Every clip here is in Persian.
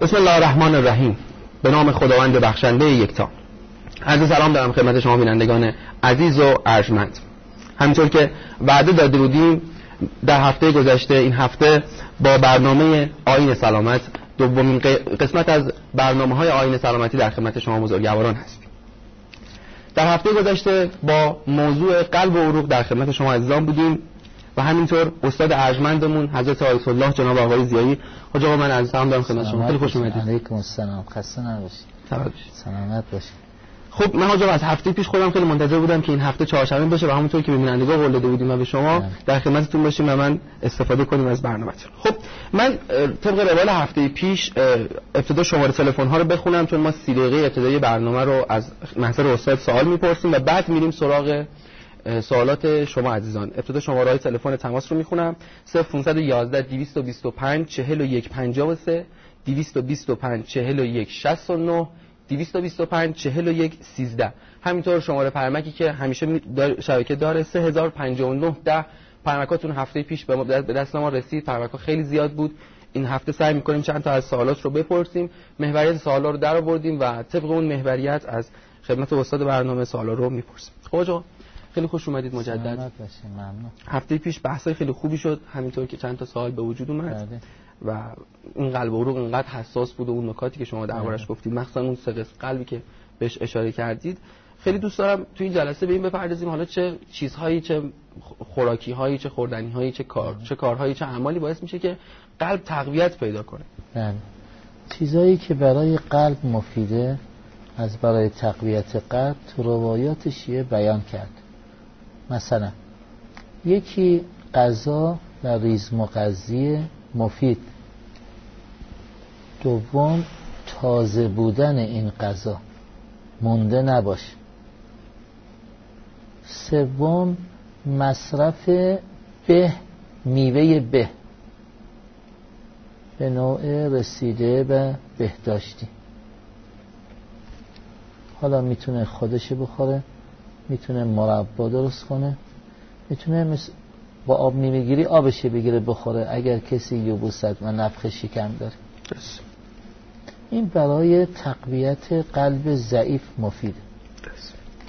بسم الله الرحمن الرحیم. به نام خداوند بخشنده یکتا. عرض سلام دارم خدمت شما بینندگان عزیز و ارجمند. همینطور که وعده داده بودیم در هفته گذشته این هفته با برنامه آین سلامت دومین قسمت از برنامه های آین سلامتی در خدمت شما بزرگواران هست در هفته گذشته با موضوع قلب و عروق در خدمت شما عزیزان بودیم. و همینطور استاد ارجمندمون حضرت آیت الله جناب آقای زیایی. حاج آقا من از سلام دارم خدمت شما. خیلی خوش اومدید. علیکم السلام. خسته نباشید. سلامت باشید. خب من حاج از هفته پیش خودم خیلی منتظر بودم که این هفته چهارشنبه باشه و همونطور که ببینندگان قول داده بودیم و به شما بله. در خدمتتون باشیم و من استفاده کنیم از برنامه‌تون خب من طبق روال هفته پیش ابتدا شماره تلفن ها رو بخونم چون ما 30 دقیقه ابتدای برنامه رو از محضر استاد سوال می‌پرسیم و بعد میریم سراغ سوالات شما عزیزان. ابتدا شماره های تلفن تماس رو می‌خونم. 0511 225 41 53 225 41 69 225 41 13 همینطور شماره پرمکی که همیشه شبکه داره 3059 10 پرمکاتون هفته پیش به دست ما رسید. پرمکا خیلی زیاد بود. این هفته سعی می‌کنیم چند تا از سوالات رو بپرسیم. محوریت سوالا رو در آوردیم و طبق اون محوریت از خدمت استاد برنامه سوالا رو می‌پرسیم. خب خیلی خوش اومدید مجدد. هفته پیش بحث خیلی خوبی شد همینطور که چند تا سوال به وجود اومد. بله. و این قلب و عروق اینقدر حساس بود و اون نکاتی که شما دربارش بله. گفتید مخصوصا اون سه قلبی که بهش اشاره کردید. خیلی دوست دارم تو این جلسه به این بپردازیم حالا چه چیزهایی چه خوراکی هایی چه خوردنی هایی چه کار بله. چه کارهایی چه اعمالی باعث میشه که قلب تقویت پیدا کنه. بله. چیزایی که برای قلب مفیده از برای تقویت قلب تو روایات شیعه بیان کرد. مثلا یکی غذا و ریز مغذی مفید. دوم تازه بودن این غذا. مونده نباشه. سوم مصرف به میوه به. به نوع رسیده به بهداشتی. حالا می‌تونه خودش بخوره. می‌تونه مربا درست کنه. می‌تونه مثل با آب نیمه آبشه بگیره بخوره اگر کسی یوبوست و نفخ شکم داره. این برای تقویت قلب ضعیف مفیده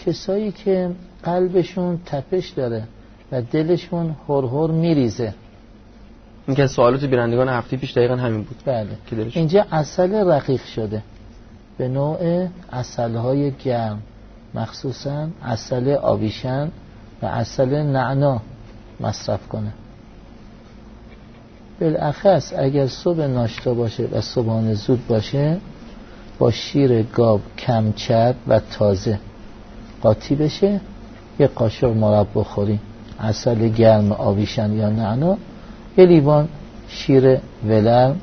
کسایی که قلبشون تپش داره و دلشون هر میریزه. این که سوالات بیرندگان هفته پیش دقیقا همین بود. بله. اینجا اصل رقیق شده. به نوع اصل های گرم. مخصوصا اصل آویشن و اصل نعنا مصرف کنه. بالاخص اگر صبح ناشتا باشه و صبحانه زود باشه با شیر گاب کمچر و تازه قاطی بشه یه قاشق مربا خوری اصل گرم آویشن یا نعنا یه لیوان شیر ولرم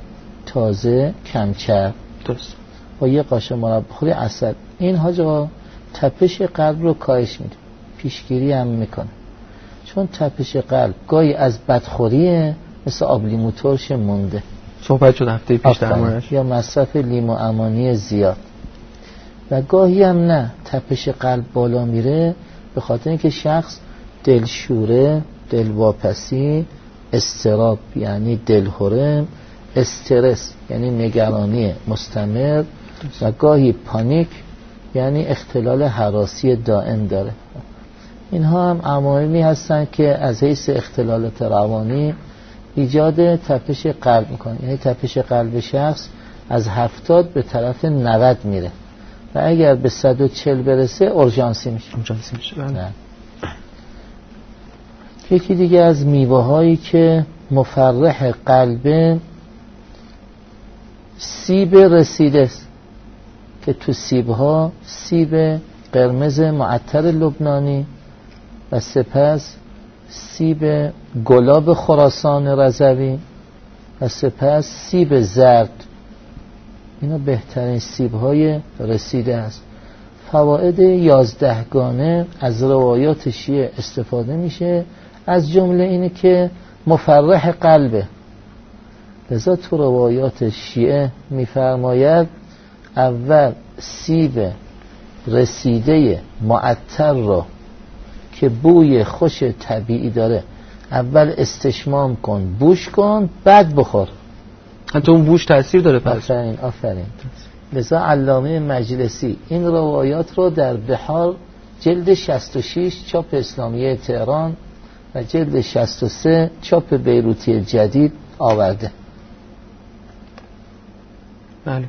تازه کمچر درست. با یه قاشق مربا خوری اصل این حاجا تپش قلب رو کاهش میده. پیشگیری هم می‌کنه. چون تپش قلب گاهی از بدخوریه مثل آب لیمو ترش مونده. صحبت شد هفته پیش در یا مصرف لیمو امانی زیاد. و گاهی هم نه. تپش قلب بالا میره به خاطر اینکه شخص دلشوره دلواپسی استراب یعنی دلهورم استرس یعنی نگرانی مستمر و گاهی پانیک یعنی اختلال حراسی دائم داره. اینها هم عواملی هستن که از حیث اختلالات روانی ایجاد تپش قلب می‌کنه. یعنی تپش قلب شخص از هفتاد به طرف 90 میره. و اگر به 140 برسه اورژانسی میشه. اورژانسی میشه بله. یکی دیگه از میوه هایی که مفرح قلب سیب رسیده است. که تو سیب ها سیب قرمز معطر لبنانی و سپس سیب گلاب خراسان رضوی و سپس سیب زرد. اینا بهترین سیب های رسیده است. فواید یازدهگانه از روایات شیعه استفاده میشه. از جمله اینه که مفرح قلبه. لذا تو روایات شیعه میفرماید اول سیب رسیده معطر را که بوی خوش طبیعی داره اول استشمام کن بوش کن بعد بخور. حتی اون بوش تاثیر داره پس. آفرین آفرین. لذا علامه مجلسی این روایات رو در بحار جلد 66 چاپ اسلامی تهران و جلد 63 چاپ بیروتی جدید آورده. بله.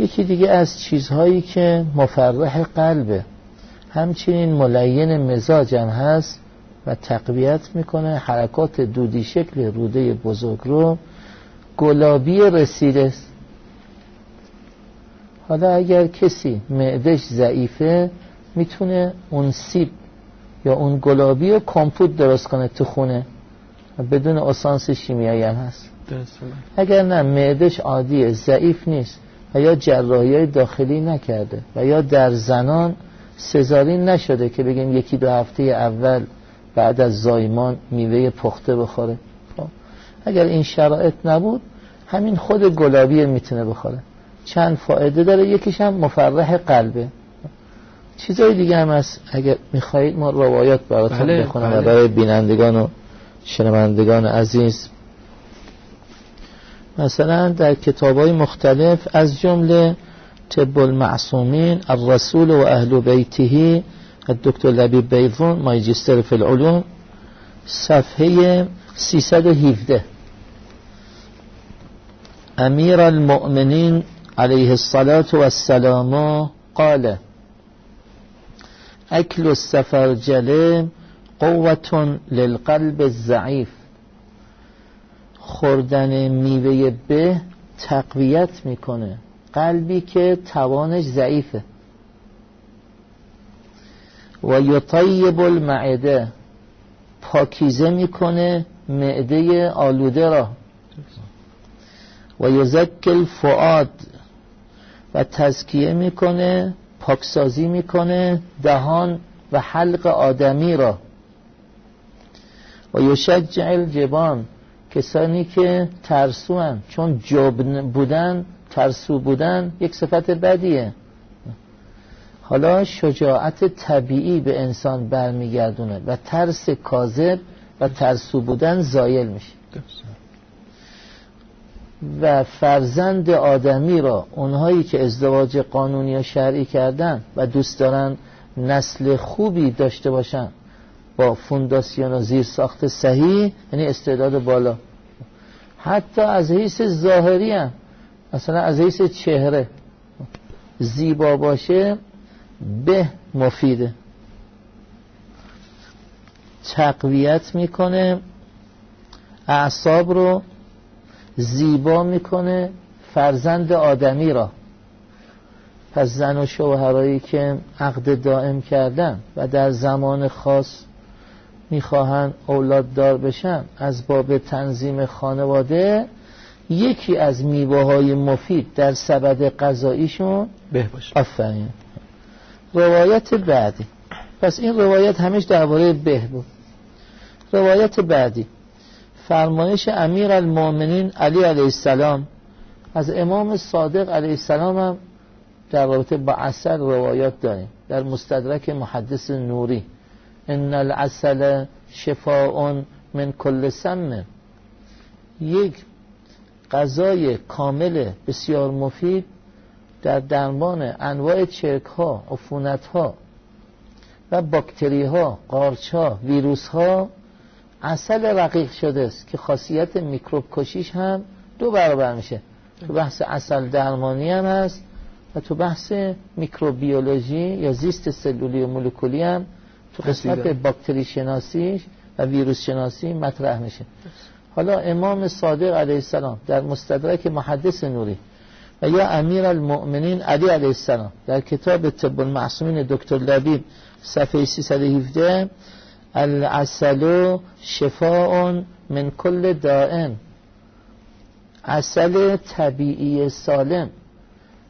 یکی دیگه از چیزهایی که مفرح قلبه. همچنین ملین مزاج هم هست و تقویت می‌کنه. حرکات دودی شکل روده بزرگ رو گلابی رسیده. حالا اگر کسی معدش ضعیفه می‌تونه اون سیب یا اون گلابی رو کمپوت درست کنه تو خونه. بدون اسانس شیمیایی هم هست. اگر نه معدش عادیه ضعیف نیست. و یا جراحی داخلی نکرده و یا در زنان سزارین نشده که بگیم یکی دو هفته اول بعد از زایمان میوه پخته بخوره خب. اگر این شرایط نبود همین خود گلابی می‌تونه بخوره چند فایده داره یکیش هم مفرح قلبه چیزای دیگه هم هست اگر می‌خواهید ما روایات براتون بله، بخونم بله. برای بینندگان و شنوندگان عزیز مثلا در کتاب های مختلف از جمله طب المعصومین الرسول و اهل بیته الدکتر لبی بیضون ماجستر فی العلوم صفحه 317 امیر المؤمنین علیه الصلاة والسلام قال اکل السفرجله قوة للقلب الضعیف. خوردن میوه به تقویت می‌کنه. قلبی که توانش ضعیفه. و یطیب المعده. پاکیزه می‌کنه معده آلوده را. و یزک الفعاد و تزکیه می‌کنه پاکسازی می‌کنه دهان و حلق آدمی را. و یشجع الجبان. کسانی که ترسوان چون جبن بودن ترسو بودن یک صفت بدیه. حالا شجاعت طبیعی به انسان برمیگردونه و ترس کاذب و ترسو بودن زایل میشه. و فرزند آدمی را اونهایی که ازدواج قانونی یا شرعی کردن و دوست دارن نسل خوبی داشته باشن با فونداسیون و زیر ساخت صحیح یعنی استعداد بالا. حتی از حیث ظاهری هم مثلا از حیث چهره زیبا باشه به مفیده. تقویت می‌کنه اعصاب رو زیبا می‌کنه فرزند آدمی را. پس زن و شوهرایی که عقد دائم کردن و در زمان خاص می‌خواهند اولاد دار بشن از باب تنظیم خانواده یکی از میوه های مفید در سبد قضاییشون به باشه. آفرین. روایت بعدی پس این روایت همیش درباره به بود. روایت بعدی فرمایش امیر المؤمنین علی علیه السلام. از امام صادق علیه السلام هم در رابطه با اثر روایات داریم. در مستدرک محدث نوری. ان العسل شفاء من کل سم. یک غذای کامل بسیار مفید در درمان انواع چرک ها عفونت ها و باکتری ها قارچ ها ویروس ها اصل رقیق شده است که خاصیت میکروب کشیش هم دو برابر میشه. تو بحث اصل درمانی هم هست و تو بحث میکروبیولوژی یا زیست سلولی و مولکولی هم تو قسمت باکتری شناسیش و ویروس شناسی مطرح میشه. حالا امام صادق علیه السلام در مستدرک محدث نوری و یا امیر المؤمنین علی علیه السلام در کتاب طب المعصومین دکتر لبیب صفحه 317 العسل شفاء من کل دائن اصل طبیعی سالم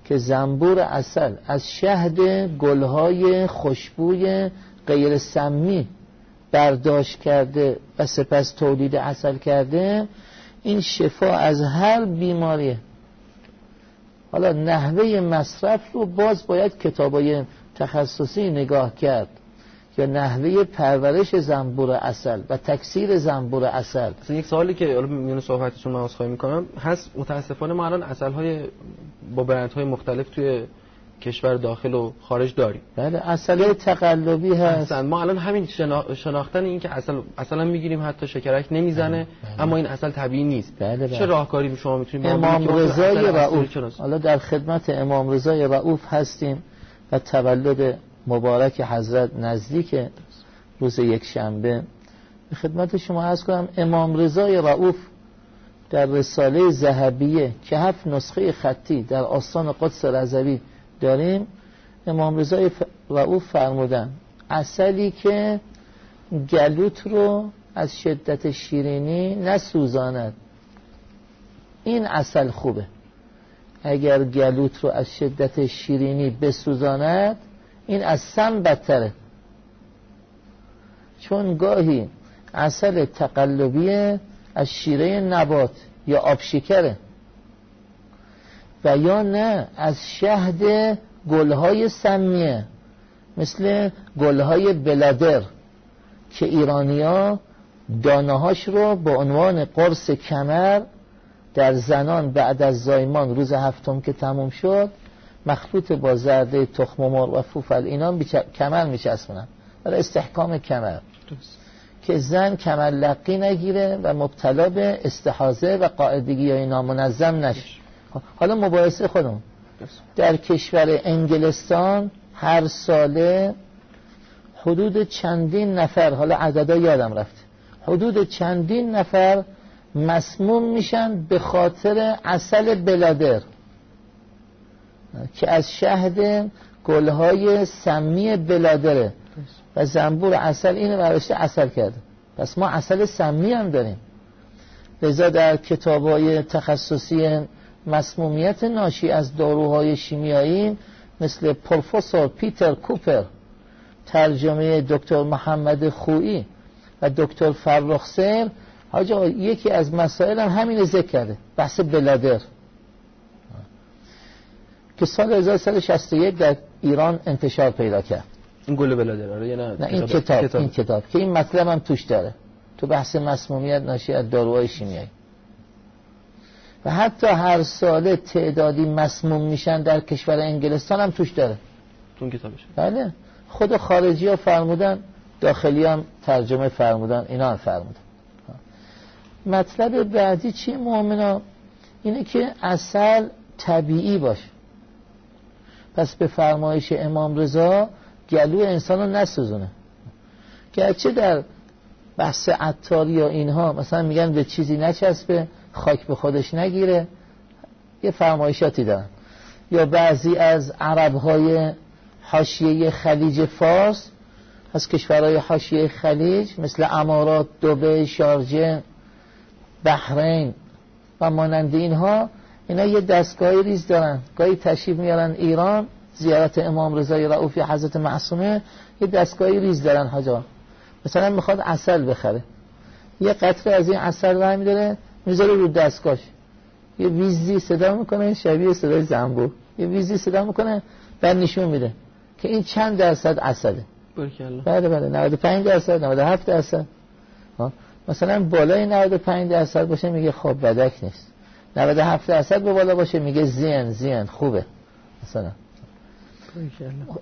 که زنبور اصل از شهد گلهای خوشبوی غیر سمی برداشت کرده و سپس تولید اصل کرده این شفا از هر بیماریه. حالا نحوه مصرف رو باز باید کتابای تخصصی نگاه کرد یا نحوه پرورش زنبور اصل و تکثیر زنبور اصل مثلا یک سوالی که حالا میون صحبتتون من عذرخواهی می‌کنم هست متاسفانه ما الان اصل های با برند های مختلف توی کشور داخل و خارج داریم بله اصل تقلبی هست ما الان همین شناختن این که اصل اصلا می‌گیریم حتی شکرک نمی‌زنه بله. بله. اما این اصل طبیعی نیست بله بله. چه راهکاری شما می‌تونید امام رضای رؤوف حالا در خدمت امام رضای رؤوف هستیم و تولد مبارک حضرت نزدیک روز یک شنبه خدمت شما عرض کنم امام رضای رؤوف در رساله ذهبیه که هفت نسخه خطی در آستان قدس رضوی داریم امام رضای رؤوف فرمودن اصلی که گلوت رو از شدت شیرینی نسوزاند. این اصل خوبه. اگر گلوت رو از شدت شیرینی بسوزاند این از سم بدتره. چون گاهی اصل تقلبی از شیره نبات یا آب شکره و یا نه از شهد گلهای سمیه مثل گلهای بلادر که ایرانیا دانهاش رو به عنوان قرص کمر در زنان بعد از زایمان روز هفتم که تموم شد مخلوط با زرده تخم مرغ و فوفل اینا کمر میچسبونن. برای استحکام کمر. که زن کمر لقی نگیره و مبتلا به استحاضه و قاعدگی های نامنظم نشه. حالا مباحثه خودم در کشور انگلستان هر ساله حدود چندین نفر حالا عددا یادم رفت حدود چندین نفر مسموم میشن به خاطر اصل بلادر که از شهد گلهای سمی بلادره. و زنبور اصل اینو برداشته اصل کرده. پس ما اصل سمی هم داریم. لذا در کتاب های تخصصی مسمومیت ناشی از داروهای شیمیایی مثل پروفسور پیتر کوپر ترجمه دکتر محمد خویی و دکتر فرخسر حاجا یکی از مسائل هم همین ذکر کرده بحث بلادر. که سال 1361 در ایران انتشار پیدا کرد. این گل بلادر آره نه, نه این کتاب, کتاب, این کتاب که این مطلب هم توش داره. تو بحث مسمومیت ناشی از داروهای شیمیایی. و حتی هر ساله تعدادی مسموم میشن در کشور انگلستان هم توش داره. تو کتابش. بله. خود خارجی ها فرمودن داخلی هم ترجمه فرمودن اینا هم فرمودن. مطلب بعدی چیه مؤمنا اینه که اصل طبیعی باشه. پس به فرمایش امام رضا گلو انسان رو نسوزونه. گرچه در بحث عطاری یا اینها مثلا میگن به چیزی نچسبه خاک به خودش نگیره. یه فرمایشاتی دارن یا بعضی از عرب های حاشیه خلیج فارس از کشورهای حاشیه خلیج مثل امارات، دوبه، شارجه بحرین و مانند اینها اینا یه دستگاهی ریز دارن. گاهی تشریف میارن ایران زیارت امام رضای رعوفی حضرت معصومه یه دستگاهی ریز دارن حاجا. مثلا می‌خواد اصل بخره. یه قطره از این اصل رو داره می‌ذاره رو دستگاهش. یه ویزی صدا می‌کنه شبیه صدای زنبور. یه ویزی صدا می‌کنه بعد نشون میده که این چند درصد اصله بله بله 95 درصد 97 درصد. مثلا بالای 95 درصد باشه میگه خب بدک نیست. 97 درصد به بالا باشه میگه زین زین خوبه. مثلا.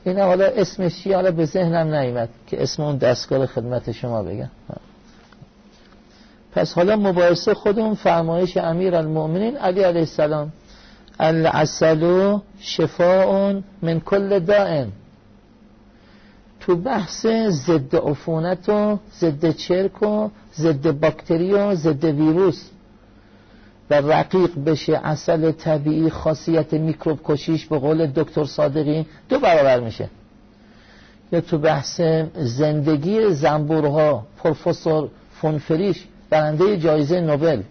این حالا اسمش چی حالا به ذهنم نیومد که اسم اون دستگاه خدمت شما بگم. پس حالا مباحثه خودمون فرمایش امیر المؤمنین علی علیه السلام. العسل شفاء من کل دائن تو بحث ضد عفونت و ضد چرک و ضد باکتری و ضد ویروس و رقیق بشه اصل طبیعی خاصیت میکروب کشیش به قول دکتر صادقی دو برابر میشه. یا تو بحث زندگی زنبورها پروفسور فونفریش برنده جایزه نوبل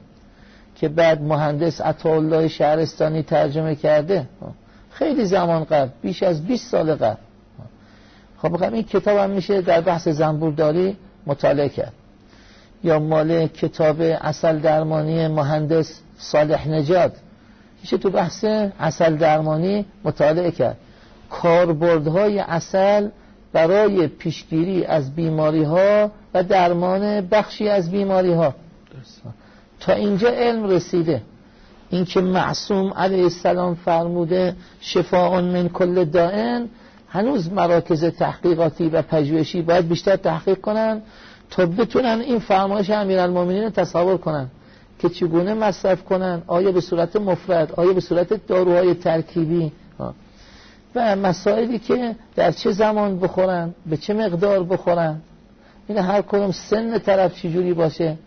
که بعد مهندس عطاالله شهرستانی ترجمه کرده. خیلی زمان قبل بیش از 20 سال قبل. خب بخوام این کتاب هم میشه در بحث زنبورداری مطالعه کرد. یا مال کتاب اصل درمانی مهندس صالح نجات میشه تو بحث اصل درمانی مطالعه کرد. کاربردهای اصل برای پیشگیری از بیماری ها و درمان بخشی از بیماری ها تا اینجا علم رسیده. اینکه معصوم علیه السلام فرموده شفاء من کل دائن هنوز مراکز تحقیقاتی و پژوهشی باید بیشتر تحقیق کنن تا بتونن این فرمایش امیرالمومنین تصور کنن که چگونه مصرف کنن آیا به صورت مفرد آیا به صورت داروهای ترکیبی و مسائلی که در چه زمان بخورن به چه مقدار بخورن. این هر کدوم سن طرف چجوری باشه؟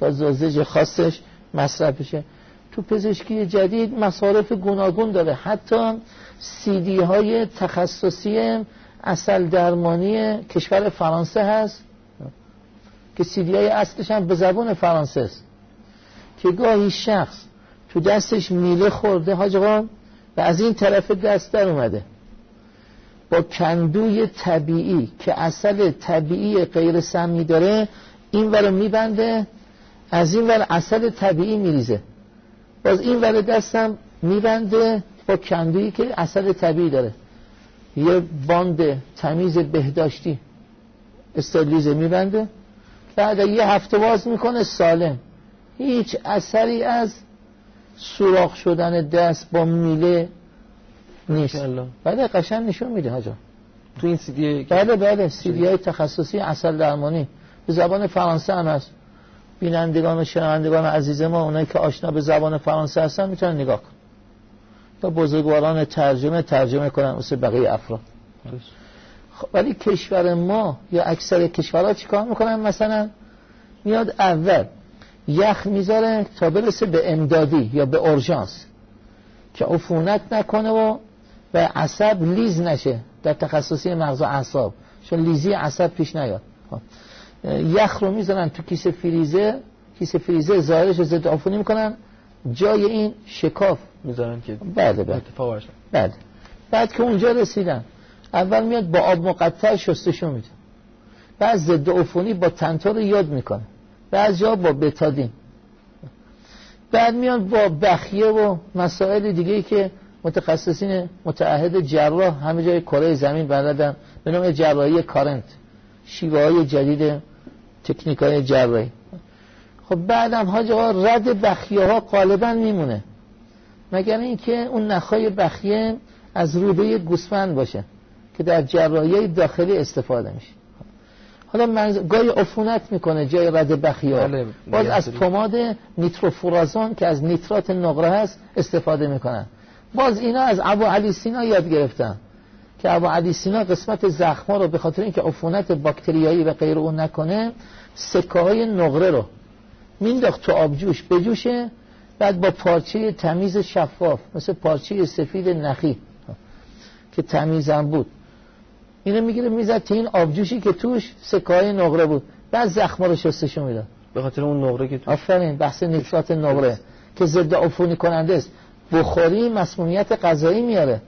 تا زوزج خاصش مصرف بشه. تو پزشکی جدید مصارف گوناگون داره. حتی سیدی های تخصصی اصل درمانی کشور فرانسه هست. که سیدی های اصلش هم به زبان فرانسه است. که گاهی شخص تو دستش میله خورده حاج از این طرف دست در اومده. با کندوی طبیعی که اصل طبیعی غیر سمی داره این ور میبنده از این ور اصل طبیعی میریزه. باز این ور دستم میبنده با کندویی که اصل طبیعی داره. یه باند تمیز بهداشتی استالیزه میبنده. بعد یه هفته باز می‌کنه سالم. هیچ اثری از سوراخ شدن دست با میله نیست. بله قشن نشون میده هاجا تو این سیدی بله بله سیدی های تخصصی اصل درمانی. به زبان فرانسه هم هست. بینندگان و شنوندگان عزیز ما اونایی که آشنا به زبان فرانسه هستن می‌تونن نگاه کن تا بزرگواران ترجمه ترجمه کنن مثل بقیه افراد. خب ولی کشور ما یا اکثر کشورها چیکار می‌کنن؟ مثلا میاد اول یخ می‌ذاره تا برسه به امدادی یا به اورژانس. که عفونت نکنه و و عصب لیز نشه در تخصصی مغز و اعصاب. چون لیزی عصب پیش نیاد. خب. یخ رو می‌ذارن تو کیسه فریزه. کیسه فریزه ظاهرش رو ضد عفونی می‌کنن. جای این شکاف می‌ذارن که بله بله. بله. بعد که اونجا رسیدن اول میاد با آب مقطع شستشو میده. بعد ضد عفونی با تنتور رو یاد می‌کنه. بعض جا با بتادین. بعد میان با بخیه و مسائل دیگه که متخصصین متعهد جراح همه جای کره زمین بلدن. به نام جراحی کارنت. شیوه های جدید تکنیک های جراحی. خب بعدم حاج رد بخیه ها غالبا میمونه. مگر اینکه اون نخای بخیه از روده گوسفند باشه که در جراحی داخلی استفاده میشه. حالا من گاهی عفونت می‌کنه جای رد بخیه بله، باز از پماد نیتروفورازون که از نیترات نقره هست استفاده می‌کنن. باز اینا از ابو علی سینا یاد گرفتن که ابو علی سینا قسمت زخما رو به خاطر اینکه عفونت باکتریایی و غیر اون نکنه سکه های نقره رو مینداخت تو آبجوش بجوشه بعد با پارچه تمیز شفاف مثل پارچه سفید نخی که تمیزم بود. اینو می‌گیره می‌زد تو این آبجوشی که توش سکه های نقره بود. بعد زخما رو شستشو می‌داد. به خاطر اون نقره که تو آفرین بحث نیترات نقره. که ضد عفونی کننده است. بخوری مسمومیت غذایی میاره.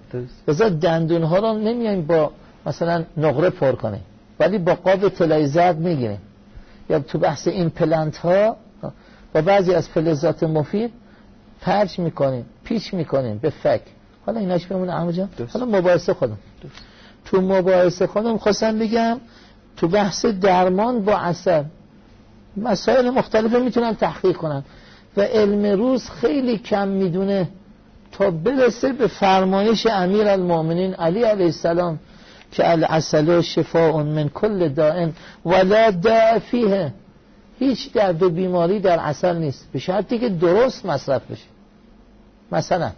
بذار دندون ها رو نمیایم با مثلا نقره پر کنه ولی با قاب طلای زرد می‌گیریم. یا تو بحث این پلنت ها با بعضی از فلزات مفید پرچ می‌کنیم پیچ می‌کنیم به فک. حالا ایناش بمونه عمو حالا مباحثه خودم. تو مباحثه خودم خواستم بگم تو بحث درمان با اثر مسائل مختلفه می‌تونم تحقیق کنم و علم روز خیلی کم می‌دونه تا برسه به فرمایش امیر المؤمنین علی علیه السلام که العسل شفاء من کل دائن ولا داع فیه. هیچ درد و بیماری در اصل نیست. به شرطی که درست مصرف بشه. مثلا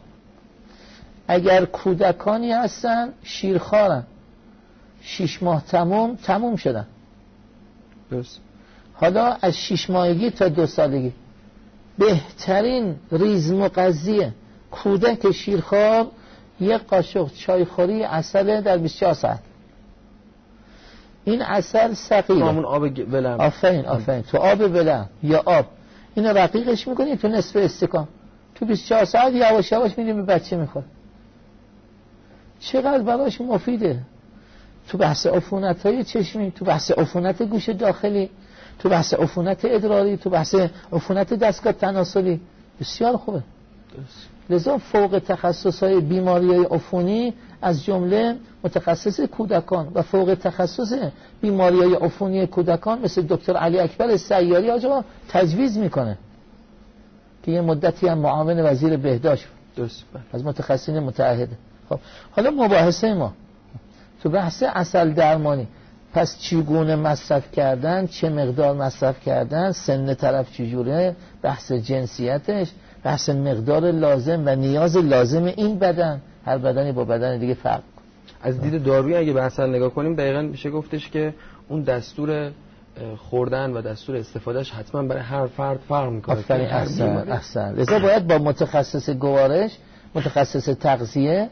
اگر کودکانی هستن شیرخوارن. شیش ماه تموم تموم شدن. درست. حالا از شیش ماهگی تا دو سالگی. بهترین ریزم و قضیه کودک شیرخوار یک قاشق چایخوری اصله در 24 ساعت. این اصل سقیره همون آب بلم. آفرین آفرین. تو آب بلم یا آب. اینو رقیقش می‌کنی تو نصف استکان. تو 24 ساعت یواش یواش میدیم به بچه می‌خواد چقدر براش مفیده. تو بحث عفونت های چشمی تو بحث عفونت گوش داخلی تو بحث عفونت ادراری تو بحث عفونت دستگاه تناسلی. بسیار خوبه. لذا فوق تخصص های بیماری های عفونی از جمله متخصص کودکان و فوق تخصص بیماری های عفونی کودکان مثل دکتر علی اکبر سیاری آجا تجویز می‌کنه. که یه مدتی هم معاون وزیر بهداشت. درست بله. از متخصصین متعهده. خب حالا مباحثه ما. تو بحث اصل درمانی. پس چگونه مصرف کردن چه مقدار مصرف کردن سن طرف چجوره بحث جنسیتش بحث مقدار لازم و نیاز لازم این بدن. هر بدنی با بدن دیگه فرق. از دید دارویی اگه به اصل نگاه کنیم دقیقا میشه گفتش که اون دستور خوردن و دستور استفادهش حتما برای هر فرد فرق می‌کنه. آفرین احسن احسن. لذا باید با متخصص گوارش متخصص تغذیه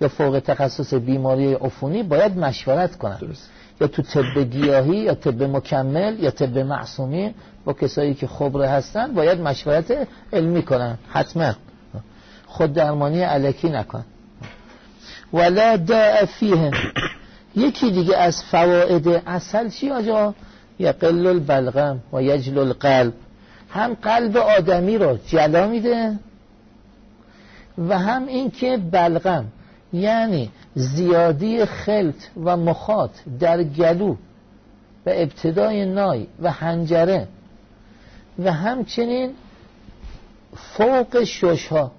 یا فوق تخصص بیماری عفونی باید مشورت کنن. درست. یا تو طب گیاهی یا طب مکمل یا طب معصومی با کسایی که خبره هستن باید مشورت علمی کنن. حتما. خود درمانی علکی نکن. ولا داء فیه یکی دیگه از فواید اصل چی آجا؟ یقل البلغم و یجل القلب. هم قلب آدمی رو جلا میده و هم اینکه بلغم. یعنی زیادی خلط و مخاط در گلو و ابتدای نای و هنجره و همچنین فوق شش ها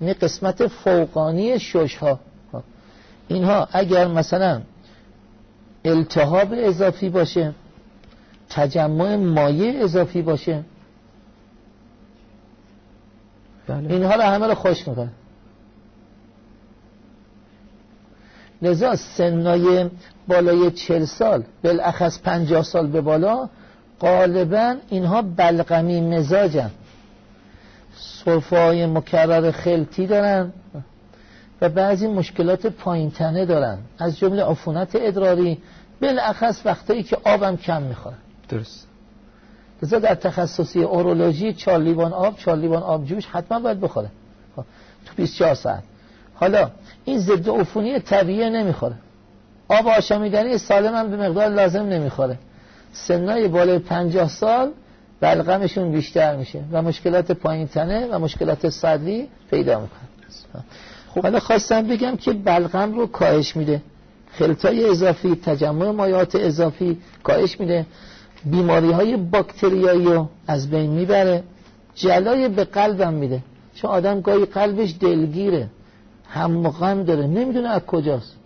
این یعنی قسمت فوقانی شش ها اینها اگر مثلا التهاب اضافی باشه تجمع مایع اضافی باشه. بله. اینها رو همه رو خوش می‌کنه. لذا سنای بالای چل سال بالاخص پنجاه سال به بالا غالبا اینها بلغمی مزاجن. صرفه های مکرر خلطی دارن و بعضی مشکلات پایینتنه دارن. از جمله عفونت ادراری بالاخص وقتایی که آبم کم می‌خورن درست. لذا در تخصصی اورولوژی چهار لیوان آب چهار لیوان آب جوش حتما باید بخوره. خب، تو 24 ساعت. حالا این ضد عفونی طبیعی نمی‌خوره. آب آشامیدنی سالم هم به مقدار لازم نمی‌خوره. سنای بالای 50 سال بلغمشون بیشتر میشه و مشکلات پایین تنه و مشکلات صدری پیدا می‌کنه. خب. حالا خواستم بگم که بلغم رو کاهش میده. خلطای اضافی تجمع مایات اضافی کاهش میده. بیماری های باکتریایی رو از بین می‌بره. جلای به قلبم میده. چون آدم گاهی قلبش دلگیره. هم غم داره. نمی‌دونه از کجاست.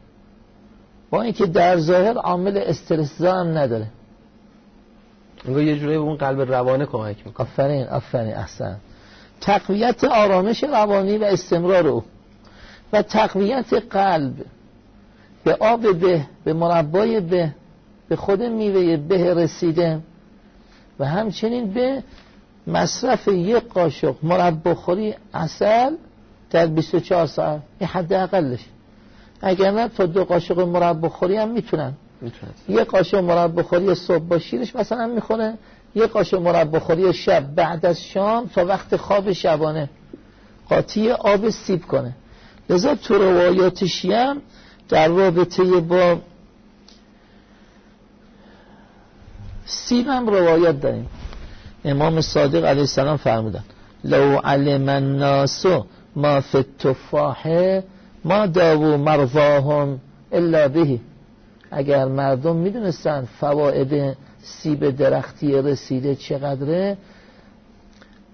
با اینکه در ظاهر عامل استرس هم نداره. انگار یه جوری به اون قلب روانه کمک می‌کنه. آفرین آفرین احسن. تقویت آرامش روانی و استمرار او. و تقویت قلب. به آب به به مربای به به خود میوه به رسیده. و همچنین به مصرف یک قاشق مربا خوری اصل در 24 ساعت این حد اقلش. اگر نه تا دو قاشق مربا خوری هم می‌تونن. یه قاشق مربا خوری صبح با شیرش مثلا می‌خوره یه قاشق مربا خوری شب بعد از شام تا وقت خواب شبانه. قاطی آب سیب کنه. لذا تو روایات شیعه در رابطه با سیب هم روایات داریم. امام صادق علیه السلام فرمودن لو علم الناس ما فی التفاحه ما داو مرضاهم الا بهی اگر مردم می‌دونستن فواید سیب درختی رسیده چقدره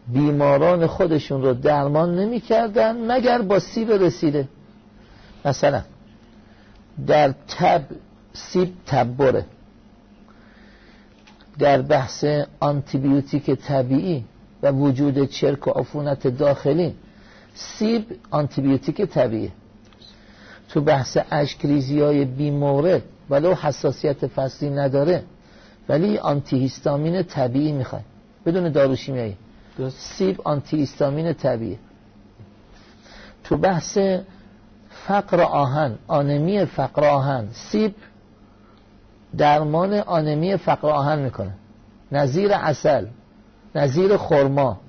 بیماران خودشون رو درمان نمی‌کردن مگر با سیب رسیده. مثلا در تب سیب تبره. در بحث آنتیبیوتیک طبیعی و وجود چرک و عفونت داخلی. سیب آنتیبیوتیک طبیعی. تو بحث اشکریزی های بیمورد ولو حساسیت فصلی نداره ولی آنتی هیستامین طبیعی می‌خواد بدون دارو شیمیایی سیب آنتی هیستامین طبیعی. تو بحث فقر آهن آنمی فقر آهن سیب درمان آنمی فقر آهن می‌کنه. نظیر اصل نظیر خرما.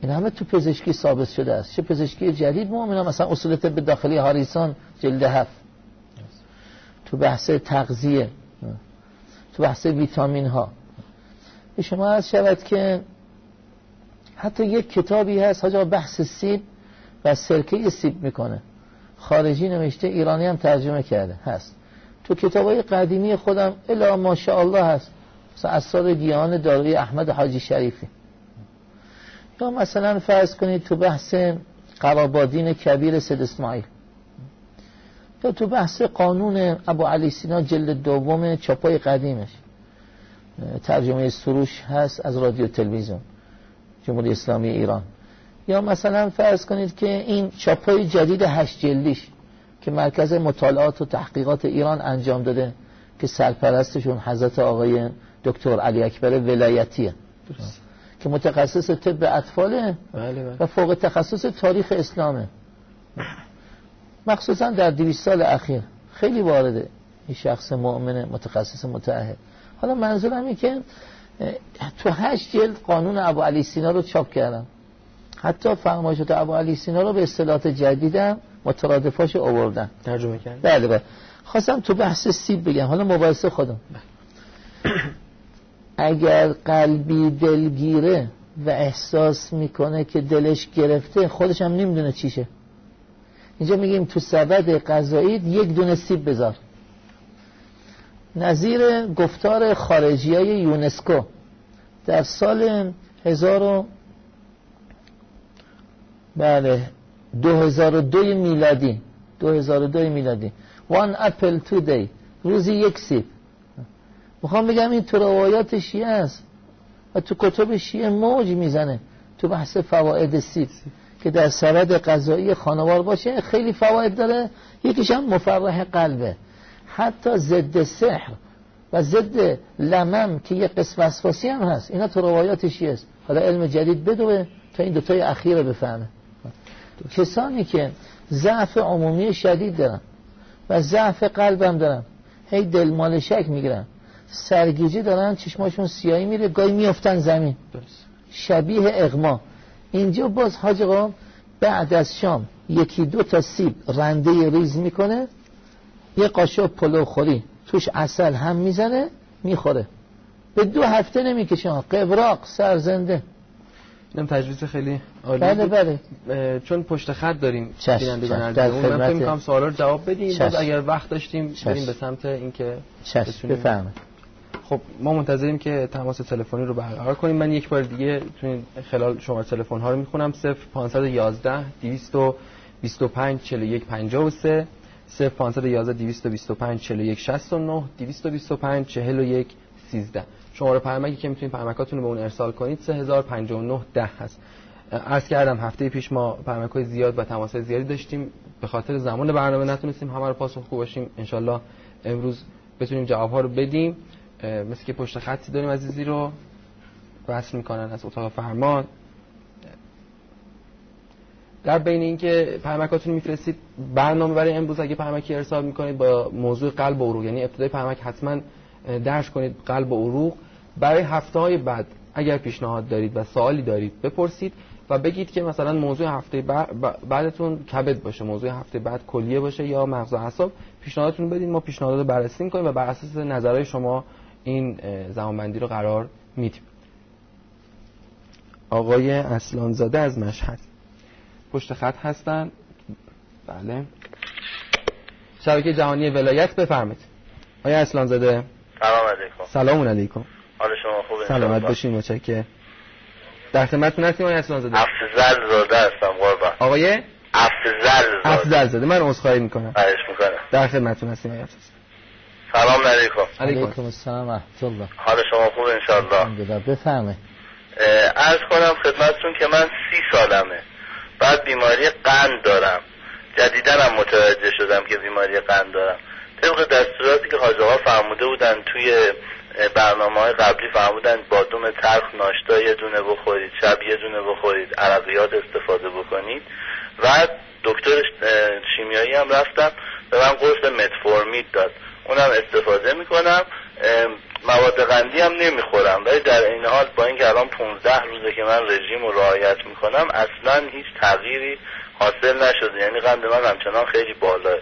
این همه تو پزشکی ثابت شده است. چه پزشکی جدید مؤمنه مثلا اصول طب داخلی هاریسون جلد هفت. تو بحث تغذیه تو بحث ویتامین ها به شما از شود که حتی یک کتابی هست حاجا بحث سیب و سرکه سیب می‌کنه. خارجی نوشته ایرانی هم ترجمه کرده. هست. تو کتاب های قدیمی خودم الا ماشاءالله هست. مثلا دیان داروی احمد حاجی شریفی. یا مثلا فرض کنید تو بحث قرابادین کبیر سید اسماعیل. یا تو بحث قانون ابو علی سینا جلد دوم چاپای قدیمش. ترجمه سروش هست از رادیو تلویزیون جمهوری اسلامی ایران. یا مثلا فرض کنید که این چاپای جدید هشت جلدیش که مرکز مطالعات و تحقیقات ایران انجام داده که سرپرستشون حضرت آقای دکتر علی اکبر ولایتیه. که متخصص طب اطفاله بله بله. و فوق تخصص تاریخ اسلامه. مخصوصا در دویست سال اخیر. خیلی وارده این شخص مؤمن متخصص متعهد. حالا منظورم اینه که تو هشت جلد قانون ابو علی سینا رو چاپ کردم. حتی فرمایشات ابو علی سینا رو به اصطلاحات جدیدم مترادفاش آوردن ترجمه کردم بله بله. خواستم تو بحث سیب بگم. حالا مباحثه خودم. اگر قلبی دلگیره و احساس می‌کنه که دلش گرفته خودش هم نمی‌دونه چیشه. اینجا میگیم تو سبد غذایی یک دونه سیب بذار. نظیر گفتار خارجی های یونسکو در سال هزار و بله 2002 میلادی. 2002 میلادی. One apple today. روزی یک سیب. می‌خوام بگم این تو روایات شیعه است و تو کتب شیعه موج می‌زنه. تو بحث فواید سیب که در سرد غذایی خانوار باشه خیلی فواید داره. یکیش هم مفرح قلبه. حتی ضد سحر و ضد لمم که یه قسم وسواسی هم هست اینا تو روایات شیعه است. حالا علم جدید بدوه تا این دوتای اخیر بفهمه. کسانی که ضعف عمومی شدید دارن و ضعف قلبم دارن هی دل شک می‌گیرن. سرگیجی دارن چشماشون سیاهی میره گاهی میافتن زمین. شبیه اغما. اینجا باز حاج بعد از شام یکی دو تا سیب رنده ریز می‌کنه یه قاشق پلو خوری توش اصل هم می‌زنه می‌خوره. به دو هفته نمی‌کشه قبراق سرزنده. اینم تجویز خیلی عالی بله بله. چون پشت خط داریم بینندگان عزیز من فکر می‌کنم سوالا رو جواب بدیم. بعد اگر وقت داشتیم بریم به سمت اینکه بفرمایید. خب ما منتظریم که تماس تلفنی رو برقرار کنیم. من یک بار دیگه تو خلال شماره تلفن ها رو می‌خونم. 0511 225 41 53 0511 225 41 69 225 41 13 شماره پیامکی که می‌تونید پیامکاتون رو به اون ارسال کنید 3059 10 هست. عرض کردم هفته پیش ما پیامک زیاد و تماس زیادی داشتیم. به خاطر زمان برنامه نتونستیم همه رو پاسخ باشیم. انشالله امروز بتونیم جواب ها رو بدیم. مثل که پشت خطی داریم عزیزی رو وصل می‌کنن از اتاق فرمان. در بین اینکه پیامکاتون میفرستید برنامه برای امروز اگه پیامکی ارسال می‌کنید با موضوع قلب و عروق. یعنی ابتدای پیامک حتما درش کنید قلب و عروق. برای هفته های بعد اگر پیشنهاد دارید و سوالی دارید بپرسید و بگید که مثلا موضوع هفته بعدتون کبد باشه موضوع هفته بعد کلیه باشه یا مغز و اعصاب پیشنهادتون بدید ما پیشنهادات رو بررسی می‌کنیم و بر اساس نظرهای شما این زمانبندی رو قرار میدیم. آقای اصلانزاده از مشهد. پشت خط هستن. بله. شبکه جهانی ولایت بفرمایید. آقای اصلانزاده. سلام علیکم. سلام علیکم. حال شما خوبه؟ سلامت باشین متشکرم. در خدمتتون هستیم آقای اصلانزاده. افضل زاده هستم قربان. آقای؟ افضل زاده. افضل زاده. من عذرخواهی می‌کنم. خواهش می‌کنم. در خدمتتون هستیم آقای افضل سلام علیکم. علیکم. السلام ورحمت الله حال شما خوب انشالله بفرمایید. عرض کنم خدمتتون که من سی سالمه. بعد بیماری قند دارم. جدیدن هم متوجه شدم که بیماری قند دارم. طبق دستوراتی که حاج آقا فرموده بودن توی برنامه های قبلی فرمودن بادوم تلخ ناشتا یه دونه بخورید شب یه دونه بخورید عرقیات استفاده بکنید. و دکتر شیمیایی هم رفتم به من قرص متفورمید داد. اونم استفاده می‌کنم. مواد قندی هم نمی‌خورم. ولی در این حال با اینکه الان 15 روزه که من رژیم رو رعایت می‌کنم اصلا هیچ تغییری حاصل نشده. یعنی قند من همچنان خیلی بالاه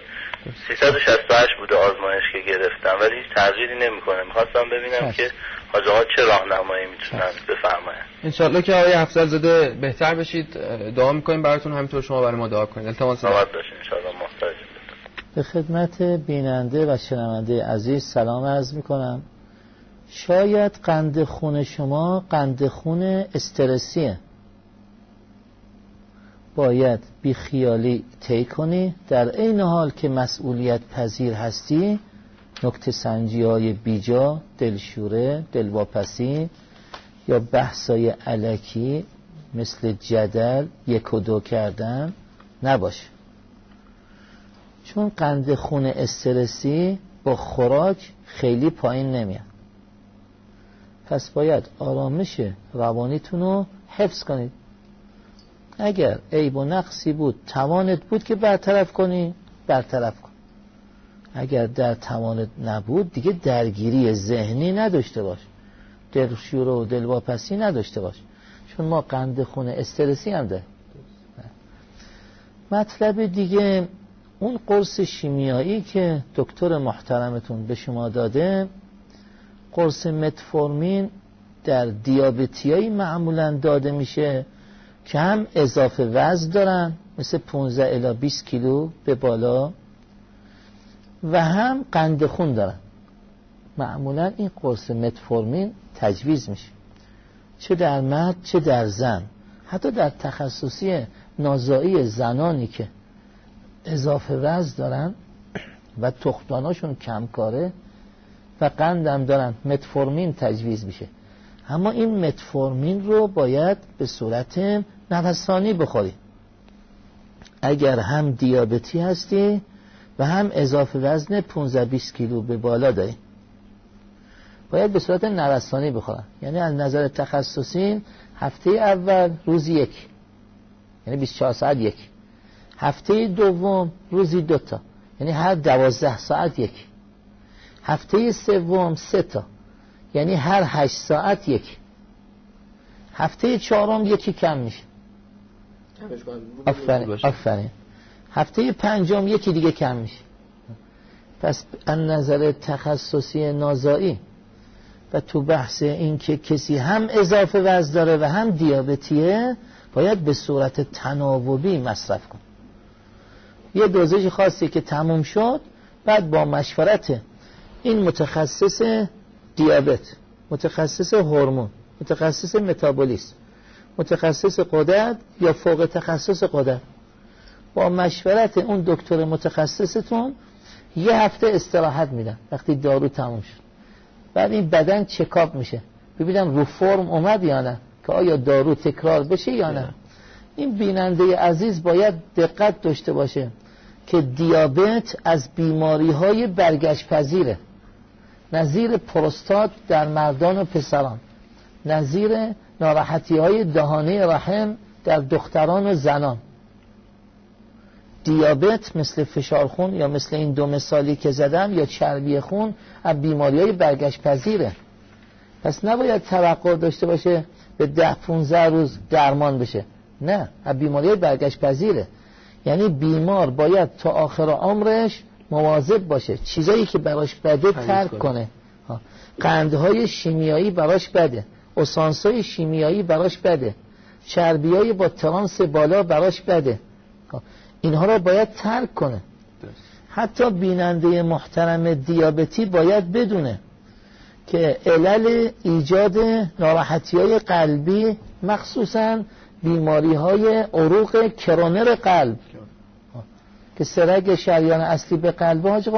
368 بوده آزمایش که گرفتم ولی هیچ تغییری نمی‌کنه. می‌خواستم ببینم که حاج آقا چه راهنمایی می‌تونن بفرمایند. انشالله که آقای افضل زده بهتر بشید. دعا می‌کنیم براتون. همینطور شما برای ما دعا کنید. التماس داشتین انشالله محتاج به خدمت بیننده و شنونده عزیز سلام عرض می‌کنم. شاید قند خون شما قند خون استرسیه. باید بی خیالی طی کنی. در عین حال که مسئولیت پذیر هستی نکته سنجی های بیجا دلشوره دلواپسی یا بحثای علکی مثل جدل یک و دو کردن نباشه. چون قند خون استرسی با خوراک خیلی پایین نمیاد. پس باید آرامش روانیتون رو حفظ کنید. اگر عیب و نقصی بود توانت بود که برطرف کنی برطرف کن. اگر در توانت نبود دیگه درگیری ذهنی نداشته باش. دلشوره و دلواپسی نداشته باش. چون ما قند خون استرسی هم ده مطلب دیگه اون قرص شیمیایی که دکتر محترمتون به شما داده قرص متفورمین در دیابتیایی معمولا داده میشه که هم اضافه وزن دارن مثل 15 الی 20 کیلو به بالا و هم قند خون دارن. معمولا این قرص متفورمین تجویز میشه. چه در مرد چه در زن. حتی در تخصصی نازایی زنانی که اضافه وزن دارن و تختاناشون کمکاره و قندم دارن. متفورمین تجویز میشه. اما این متفورمین رو باید به صورت نفسانی بخوری اگر هم دیابتی هستی و هم اضافه وزن 15 20 کیلو به بالا داری باید به صورت نوسانی بخورن. یعنی از نظر تخصصی هفته اول روزی یک. یعنی 24 ساعت یک. هفته دوم روزی دوتا. یعنی هر دوازده ساعت یک. هفته سوم سه تا. یعنی هر هشت ساعت یک. هفته چهارم یکی کم میشه. آفرین آفرین. هفته پنجم یکی دیگه کم میشه. پس از نظر تخصصی نازایی و تو بحث این که کسی هم اضافه وزن داره و هم دیابتیه باید به صورت تناوبی مصرف کن یه دوزش خاصی که تموم شد بعد با مشورت این متخصص دیابت متخصص هورمون متخصص متابولیسم متخصص قدرت یا فوق تخصص قدرت. با مشورت اون دکتر متخصصتون یه هفته استراحت میدن وقتی دارو تموم شد. بعد این بدن چکاب میشه. ببینم رو فرم اومد یا نه؟ که آیا دارو تکرار بشه یا نه. این بیننده عزیز باید دقت داشته باشه. که دیابت از بیماری های برگشت پذیره نظیر پروستات در مردان و پسران. نظیر ناراحتی های دهانه رحم در دختران و زنان. دیابت مثل فشار خون یا مثل این دو مثالی که زدم یا چربی خون از بیماری های برگشت پذیره پس نباید توقع داشته باشه به ده 15 روز درمان بشه. نه از بیماری برگشت پذیره یعنی بیمار باید تا آخر عمرش مواظب باشه. چیزایی که براش بده ترک کنه. قندهای شیمیایی براش بده. اسانسای شیمیایی براش بده. چربیایی با ترانس بالا براش بده. اینها را باید ترک کنه. حتی بیننده محترم دیابتی باید بدونه که علل ایجاد ناراحتی های قلبی مخصوصا بیماری های عروق کرونر قلب. که سرگ شریان اصلی به قلب حاج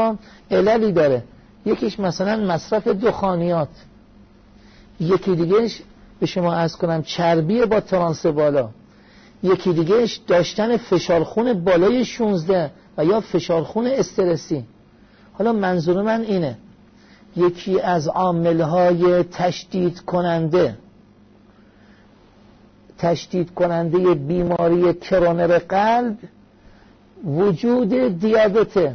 عللی داره. یکیش مثلا مصرف دخانیات یکی دیگهش به شما از کنم چربی با ترانس بالا. یکی دیگهش داشتن فشارخون بالای 16 و یا فشارخون استرسی. حالا منظور من اینه. یکی از عاملهای تشدید کننده. تشدید کننده بیماری کرونر قلب وجود دیابته.